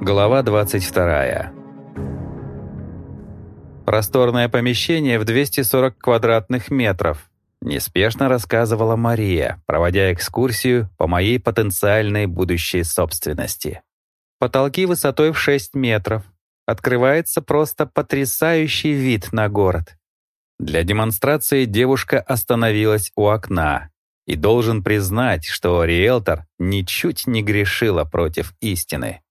Глава 22. Просторное помещение в 240 квадратных метров. Неспешно рассказывала Мария, проводя экскурсию по моей потенциальной будущей собственности. Потолки высотой в 6 метров. Открывается просто потрясающий вид на город. Для демонстрации девушка остановилась у окна, и должен признать, что риэлтор ничуть не грешила против истины.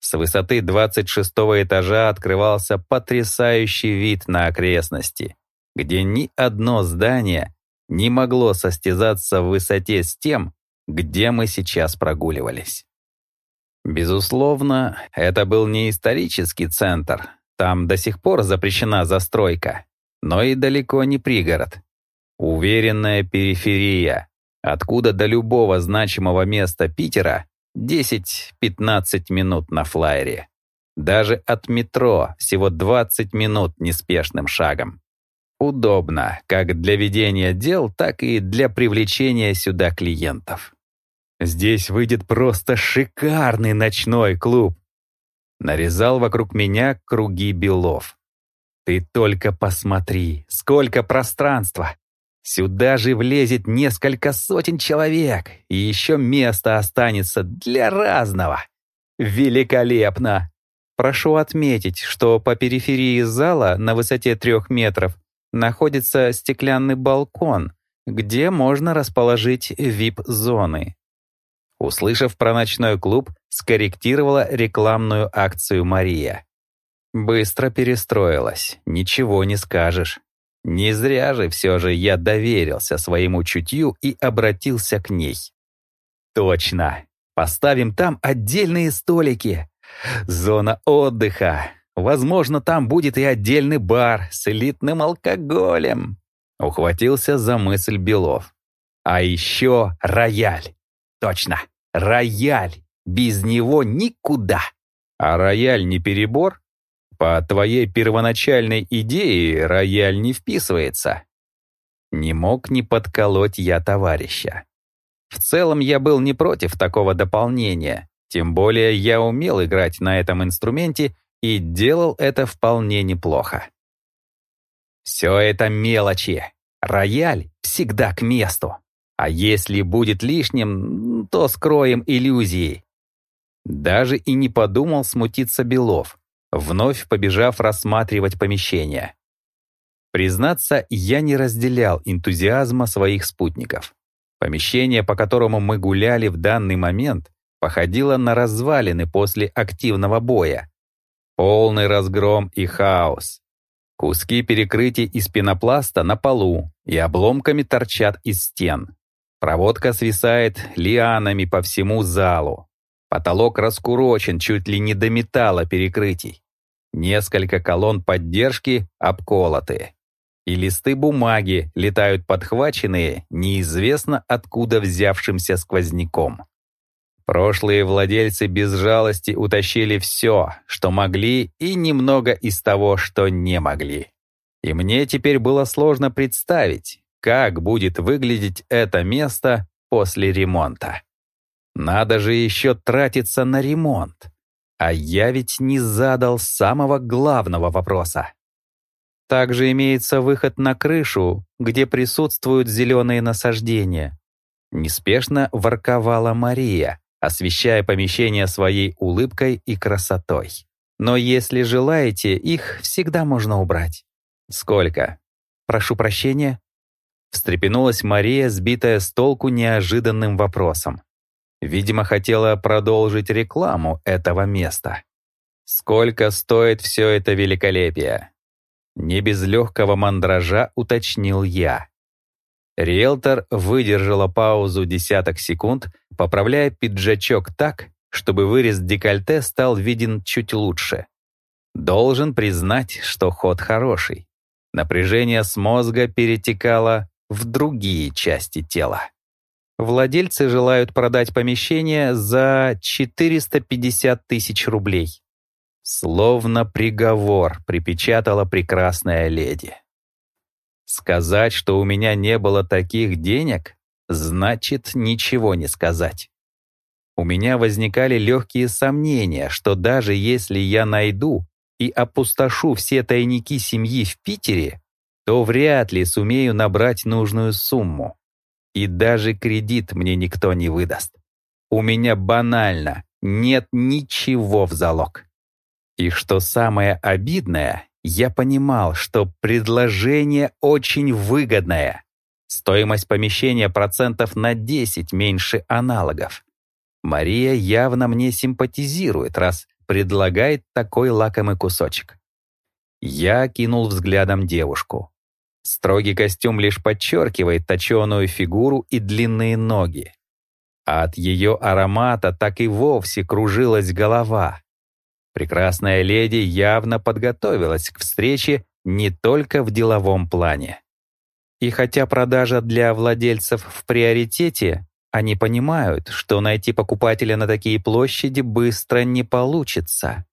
С высоты 26 этажа открывался потрясающий вид на окрестности, где ни одно здание не могло состязаться в высоте с тем, где мы сейчас прогуливались. Безусловно, это был не исторический центр, там до сих пор запрещена застройка, но и далеко не пригород. Уверенная периферия, откуда до любого значимого места Питера 10-15 минут на флайере. Даже от метро всего 20 минут неспешным шагом. Удобно как для ведения дел, так и для привлечения сюда клиентов. Здесь выйдет просто шикарный ночной клуб. Нарезал вокруг меня круги белов. Ты только посмотри, сколько пространства. Сюда же влезет несколько сотен человек, и еще место останется для разного. Великолепно! Прошу отметить, что по периферии зала на высоте трех метров находится стеклянный балкон, где можно расположить VIP-зоны. Услышав про ночной клуб, скорректировала рекламную акцию Мария. Быстро перестроилась, ничего не скажешь. Не зря же все же я доверился своему чутью и обратился к ней. Точно. Поставим там отдельные столики. Зона отдыха. Возможно, там будет и отдельный бар с элитным алкоголем. Ухватился за мысль Белов. А еще рояль. Точно, рояль. Без него никуда. А рояль не перебор? По твоей первоначальной идее рояль не вписывается. Не мог не подколоть я товарища. В целом я был не против такого дополнения, тем более я умел играть на этом инструменте и делал это вполне неплохо. Все это мелочи. Рояль всегда к месту. А если будет лишним, то скроем иллюзии. Даже и не подумал смутиться Белов вновь побежав рассматривать помещение. Признаться, я не разделял энтузиазма своих спутников. Помещение, по которому мы гуляли в данный момент, походило на развалины после активного боя. Полный разгром и хаос. Куски перекрытий из пенопласта на полу и обломками торчат из стен. Проводка свисает лианами по всему залу. Потолок раскурочен чуть ли не до металла перекрытий. Несколько колонн поддержки обколоты. И листы бумаги летают подхваченные неизвестно откуда взявшимся сквозняком. Прошлые владельцы без жалости утащили все, что могли, и немного из того, что не могли. И мне теперь было сложно представить, как будет выглядеть это место после ремонта. Надо же еще тратиться на ремонт. А я ведь не задал самого главного вопроса. Также имеется выход на крышу, где присутствуют зеленые насаждения. Неспешно ворковала Мария, освещая помещение своей улыбкой и красотой. Но если желаете, их всегда можно убрать. Сколько? Прошу прощения. Встрепенулась Мария, сбитая с толку неожиданным вопросом. Видимо, хотела продолжить рекламу этого места. Сколько стоит все это великолепие? Не без легкого мандража уточнил я. Риэлтор выдержала паузу десяток секунд, поправляя пиджачок так, чтобы вырез декольте стал виден чуть лучше. Должен признать, что ход хороший. Напряжение с мозга перетекало в другие части тела. Владельцы желают продать помещение за 450 тысяч рублей. Словно приговор припечатала прекрасная леди. Сказать, что у меня не было таких денег, значит ничего не сказать. у меня возникали легкие сомнения, что даже если я найду и опустошу все тайники семьи в Питере, то вряд ли сумею набрать нужную сумму. И даже кредит мне никто не выдаст. У меня банально нет ничего в залог. И что самое обидное, я понимал, что предложение очень выгодное. Стоимость помещения процентов на 10 меньше аналогов. Мария явно мне симпатизирует, раз предлагает такой лакомый кусочек. Я кинул взглядом девушку. Строгий костюм лишь подчеркивает точеную фигуру и длинные ноги. А от ее аромата так и вовсе кружилась голова. Прекрасная леди явно подготовилась к встрече не только в деловом плане. И хотя продажа для владельцев в приоритете, они понимают, что найти покупателя на такие площади быстро не получится.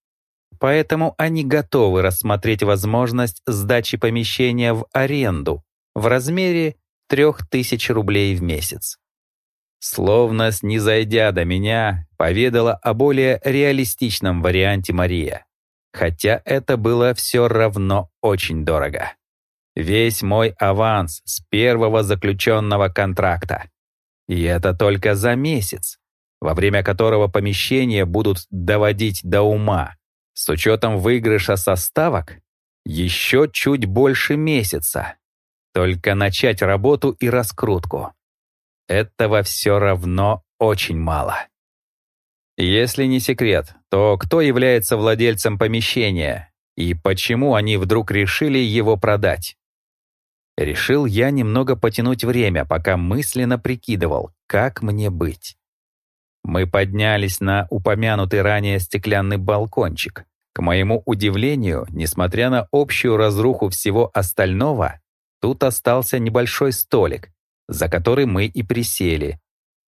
Поэтому они готовы рассмотреть возможность сдачи помещения в аренду в размере 3000 рублей в месяц. Словно снизойдя до меня, поведала о более реалистичном варианте Мария. Хотя это было все равно очень дорого. Весь мой аванс с первого заключенного контракта. И это только за месяц, во время которого помещения будут доводить до ума. С учетом выигрыша составок еще чуть больше месяца. Только начать работу и раскрутку. Этого все равно очень мало. Если не секрет, то кто является владельцем помещения и почему они вдруг решили его продать? Решил я немного потянуть время, пока мысленно прикидывал, как мне быть. Мы поднялись на упомянутый ранее стеклянный балкончик. К моему удивлению, несмотря на общую разруху всего остального, тут остался небольшой столик, за который мы и присели,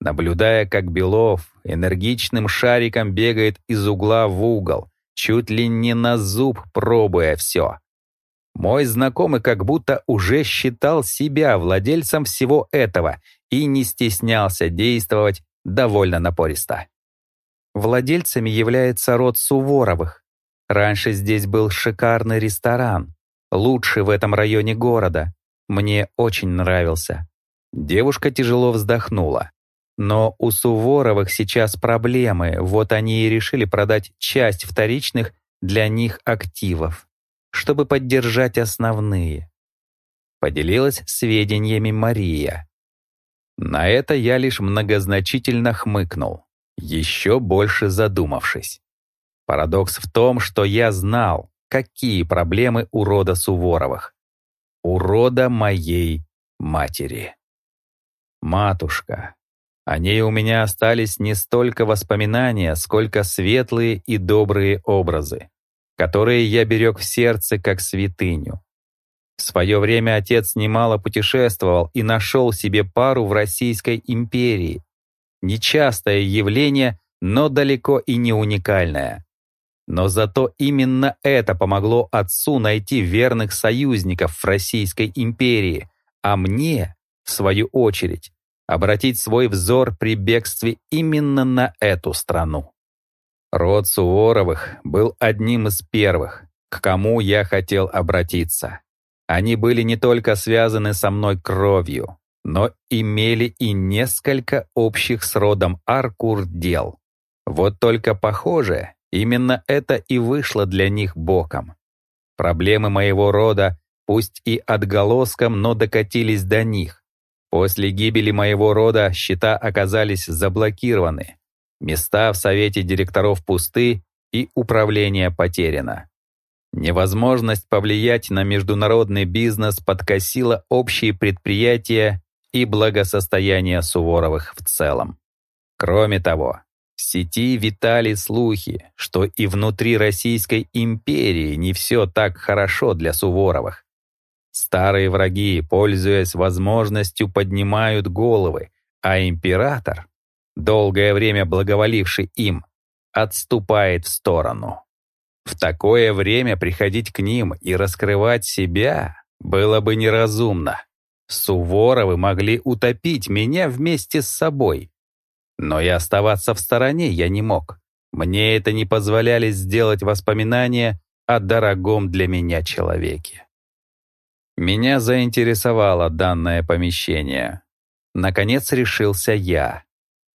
наблюдая, как Белов энергичным шариком бегает из угла в угол, чуть ли не на зуб пробуя все. Мой знакомый как будто уже считал себя владельцем всего этого и не стеснялся действовать довольно напористо. Владельцами является род Суворовых. Раньше здесь был шикарный ресторан, лучший в этом районе города. Мне очень нравился. Девушка тяжело вздохнула. Но у Суворовых сейчас проблемы, вот они и решили продать часть вторичных для них активов чтобы поддержать основные. Поделилась сведениями Мария. На это я лишь многозначительно хмыкнул, еще больше задумавшись. Парадокс в том, что я знал, какие проблемы у рода Суворовых. У рода моей матери. Матушка. О ней у меня остались не столько воспоминания, сколько светлые и добрые образы которые я берег в сердце как святыню. В свое время отец немало путешествовал и нашел себе пару в Российской империи. Нечастое явление, но далеко и не уникальное. Но зато именно это помогло отцу найти верных союзников в Российской империи, а мне, в свою очередь, обратить свой взор при бегстве именно на эту страну. Род Суворовых был одним из первых, к кому я хотел обратиться. Они были не только связаны со мной кровью, но имели и несколько общих с родом Аркур дел. Вот только похоже, именно это и вышло для них боком. Проблемы моего рода, пусть и отголоском, но докатились до них. После гибели моего рода счета оказались заблокированы, Места в совете директоров пусты и управление потеряно. Невозможность повлиять на международный бизнес подкосила общие предприятия и благосостояние Суворовых в целом. Кроме того, в сети витали слухи, что и внутри Российской империи не все так хорошо для Суворовых. Старые враги, пользуясь возможностью, поднимают головы, а император долгое время благоволивший им, отступает в сторону. В такое время приходить к ним и раскрывать себя было бы неразумно. Суворовы могли утопить меня вместе с собой. Но и оставаться в стороне я не мог. Мне это не позволяли сделать воспоминания о дорогом для меня человеке. Меня заинтересовало данное помещение. Наконец решился я.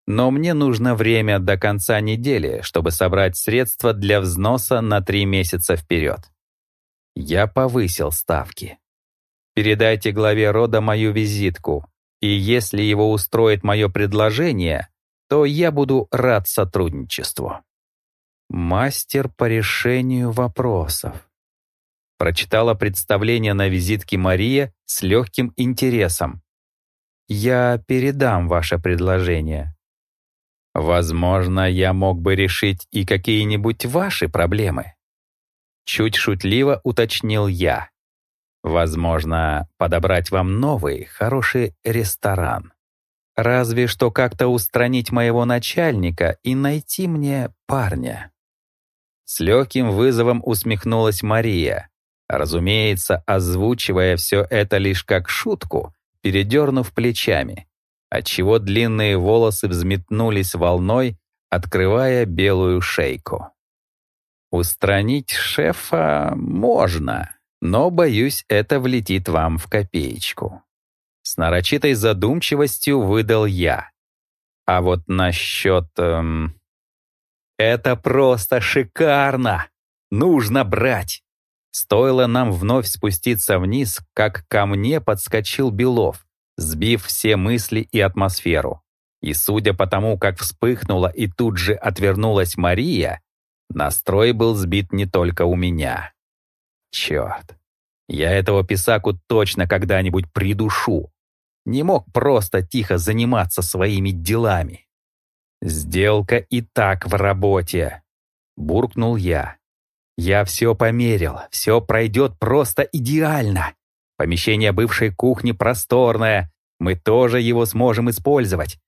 Но мне нужно время до конца недели, чтобы собрать средства для взноса на три месяца вперед. Я повысил ставки. Передайте главе рода мою визитку, и если его устроит мое предложение, то я буду рад сотрудничеству. Мастер по решению вопросов. Прочитала представление на визитке Мария с легким интересом. Я передам ваше предложение. Возможно, я мог бы решить и какие-нибудь ваши проблемы. Чуть шутливо уточнил я. Возможно, подобрать вам новый, хороший ресторан. Разве что как-то устранить моего начальника и найти мне парня. С легким вызовом усмехнулась Мария, разумеется, озвучивая все это лишь как шутку, передернув плечами отчего длинные волосы взметнулись волной, открывая белую шейку. Устранить шефа можно, но, боюсь, это влетит вам в копеечку. С нарочитой задумчивостью выдал я. А вот насчет... Эм... Это просто шикарно! Нужно брать! Стоило нам вновь спуститься вниз, как ко мне подскочил Белов, сбив все мысли и атмосферу. И судя по тому, как вспыхнула и тут же отвернулась Мария, настрой был сбит не только у меня. Черт, я этого писаку точно когда-нибудь придушу. Не мог просто тихо заниматься своими делами. «Сделка и так в работе», — буркнул я. «Я все померил, все пройдет просто идеально. Помещение бывшей кухни просторное. Мы тоже его сможем использовать.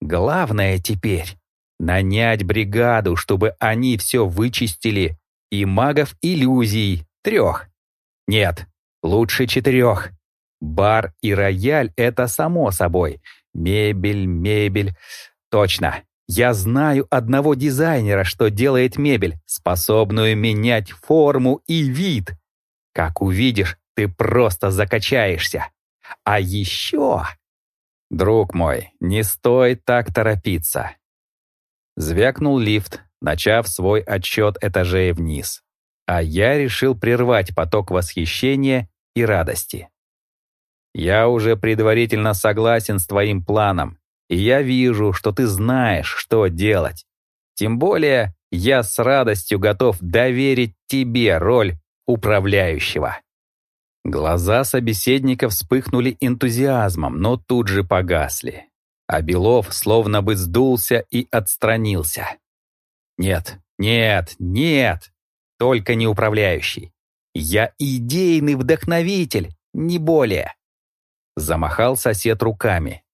Главное теперь — нанять бригаду, чтобы они все вычистили. И магов иллюзий трех. Нет, лучше четырех. Бар и рояль — это само собой. Мебель, мебель. Точно. Я знаю одного дизайнера, что делает мебель, способную менять форму и вид. Как увидишь, ты просто закачаешься. А еще... Друг мой, не стоит так торопиться. Звякнул лифт, начав свой отчет этажей вниз. А я решил прервать поток восхищения и радости. Я уже предварительно согласен с твоим планом, и я вижу, что ты знаешь, что делать. Тем более, я с радостью готов доверить тебе роль управляющего. Глаза собеседника вспыхнули энтузиазмом, но тут же погасли. А Белов словно бы сдулся и отстранился. «Нет, нет, нет! Только не управляющий. Я идейный вдохновитель, не более!» Замахал сосед руками.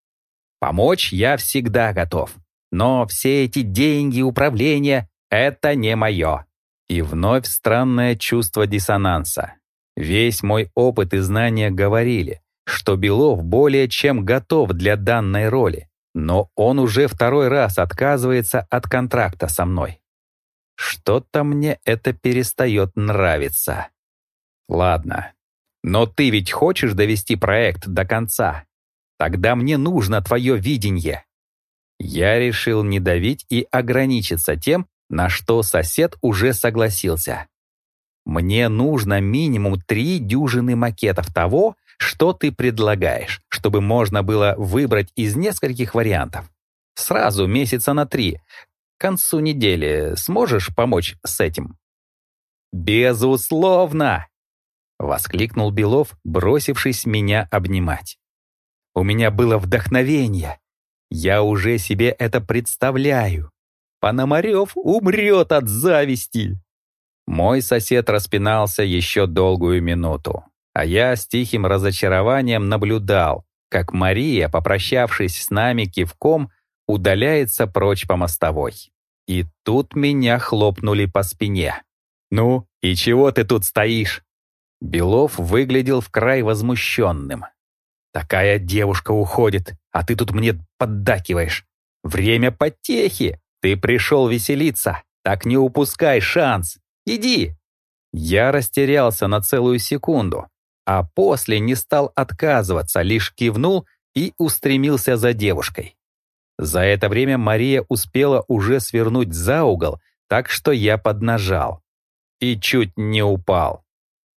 «Помочь я всегда готов, но все эти деньги, управления — это не мое». И вновь странное чувство диссонанса. Весь мой опыт и знания говорили, что Белов более чем готов для данной роли, но он уже второй раз отказывается от контракта со мной. Что-то мне это перестает нравиться. Ладно, но ты ведь хочешь довести проект до конца? Тогда мне нужно твое видение. Я решил не давить и ограничиться тем, на что сосед уже согласился. Мне нужно минимум три дюжины макетов того, что ты предлагаешь, чтобы можно было выбрать из нескольких вариантов. Сразу месяца на три. К концу недели сможешь помочь с этим? «Безусловно!» — воскликнул Белов, бросившись меня обнимать. «У меня было вдохновение. Я уже себе это представляю. Пономарев умрет от зависти!» Мой сосед распинался еще долгую минуту, а я с тихим разочарованием наблюдал, как Мария, попрощавшись с нами кивком, удаляется прочь по мостовой. И тут меня хлопнули по спине. «Ну, и чего ты тут стоишь?» Белов выглядел в край возмущенным. «Такая девушка уходит, а ты тут мне поддакиваешь. Время потехи! Ты пришел веселиться! Так не упускай шанс! Иди!» Я растерялся на целую секунду, а после не стал отказываться, лишь кивнул и устремился за девушкой. За это время Мария успела уже свернуть за угол, так что я поднажал. И чуть не упал.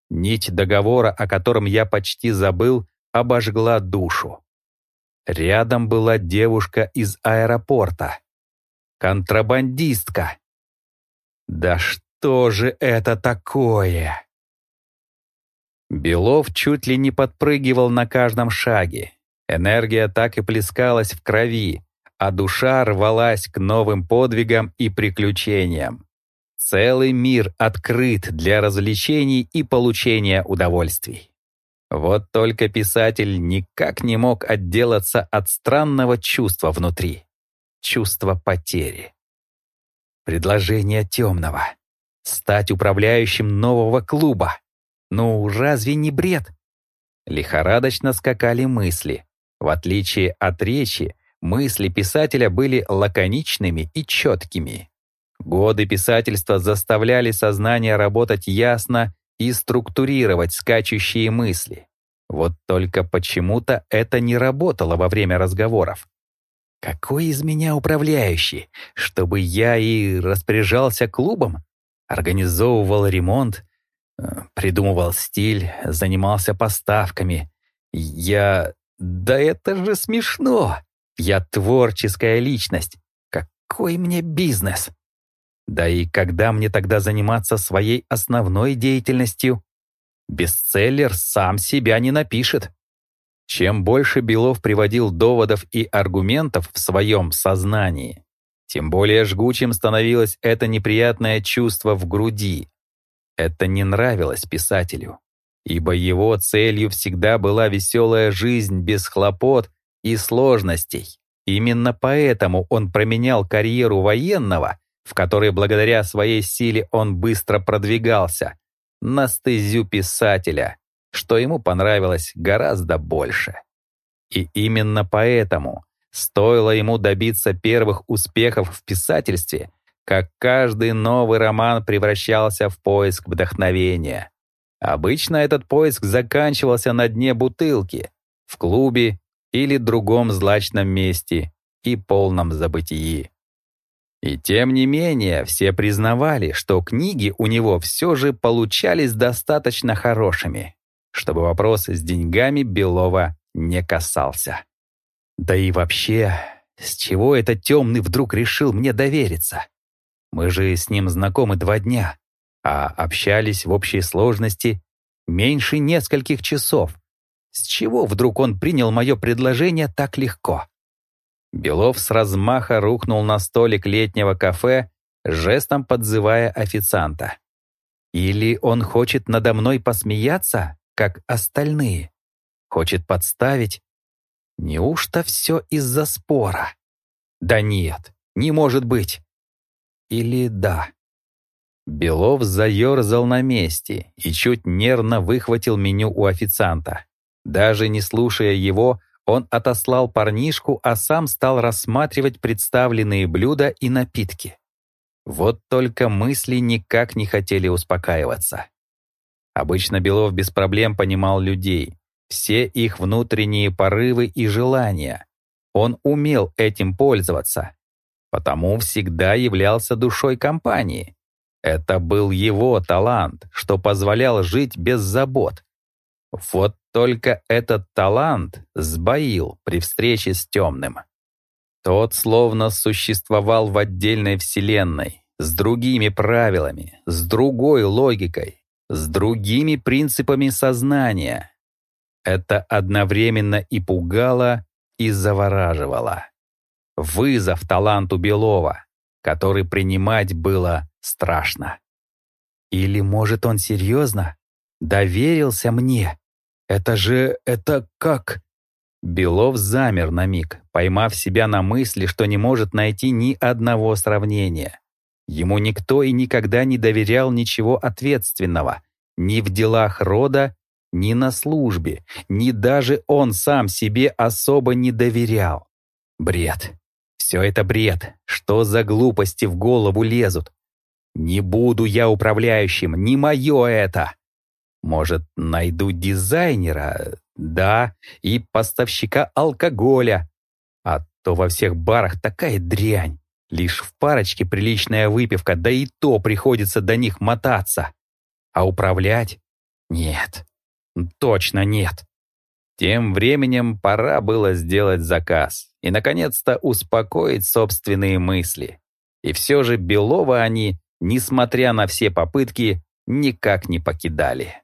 Нить договора, о котором я почти забыл, обожгла душу. Рядом была девушка из аэропорта. Контрабандистка. Да что же это такое? Белов чуть ли не подпрыгивал на каждом шаге. Энергия так и плескалась в крови, а душа рвалась к новым подвигам и приключениям. Целый мир открыт для развлечений и получения удовольствий. Вот только писатель никак не мог отделаться от странного чувства внутри. Чувства потери. Предложение темного. Стать управляющим нового клуба. Ну, разве не бред? Лихорадочно скакали мысли. В отличие от речи, мысли писателя были лаконичными и четкими. Годы писательства заставляли сознание работать ясно и структурировать скачущие мысли. Вот только почему-то это не работало во время разговоров. Какой из меня управляющий, чтобы я и распоряжался клубом, организовывал ремонт, э, придумывал стиль, занимался поставками. Я... Да это же смешно! Я творческая личность. Какой мне бизнес? Да и когда мне тогда заниматься своей основной деятельностью? Бестселлер сам себя не напишет. Чем больше Белов приводил доводов и аргументов в своем сознании, тем более жгучим становилось это неприятное чувство в груди. Это не нравилось писателю, ибо его целью всегда была веселая жизнь без хлопот и сложностей. Именно поэтому он променял карьеру военного в которой благодаря своей силе он быстро продвигался, на стезю писателя, что ему понравилось гораздо больше. И именно поэтому стоило ему добиться первых успехов в писательстве, как каждый новый роман превращался в поиск вдохновения. Обычно этот поиск заканчивался на дне бутылки, в клубе или другом злачном месте и полном забытии. И тем не менее, все признавали, что книги у него все же получались достаточно хорошими, чтобы вопрос с деньгами Белова не касался. Да и вообще, с чего этот темный вдруг решил мне довериться? Мы же с ним знакомы два дня, а общались в общей сложности меньше нескольких часов. С чего вдруг он принял мое предложение так легко? Белов с размаха рухнул на столик летнего кафе, жестом подзывая официанта. Или он хочет надо мной посмеяться, как остальные? Хочет подставить? Неужто все из-за спора? Да нет, не может быть. Или да? Белов заерзал на месте и чуть нервно выхватил меню у официанта. Даже не слушая его, он отослал парнишку, а сам стал рассматривать представленные блюда и напитки. Вот только мысли никак не хотели успокаиваться. Обычно Белов без проблем понимал людей, все их внутренние порывы и желания. Он умел этим пользоваться, потому всегда являлся душой компании. Это был его талант, что позволял жить без забот. Вот только этот талант сбоил при встрече с темным. Тот словно существовал в отдельной вселенной, с другими правилами, с другой логикой, с другими принципами сознания. Это одновременно и пугало, и завораживало. Вызов таланту Белова, который принимать было страшно. Или, может, он серьезно доверился мне? Это же... это как...» Белов замер на миг, поймав себя на мысли, что не может найти ни одного сравнения. Ему никто и никогда не доверял ничего ответственного, ни в делах рода, ни на службе, ни даже он сам себе особо не доверял. Бред. Все это бред. Что за глупости в голову лезут? Не буду я управляющим, не мое это. Может, найду дизайнера, да, и поставщика алкоголя. А то во всех барах такая дрянь. Лишь в парочке приличная выпивка, да и то приходится до них мотаться. А управлять? Нет. Точно нет. Тем временем пора было сделать заказ и, наконец-то, успокоить собственные мысли. И все же Белова они, несмотря на все попытки, никак не покидали.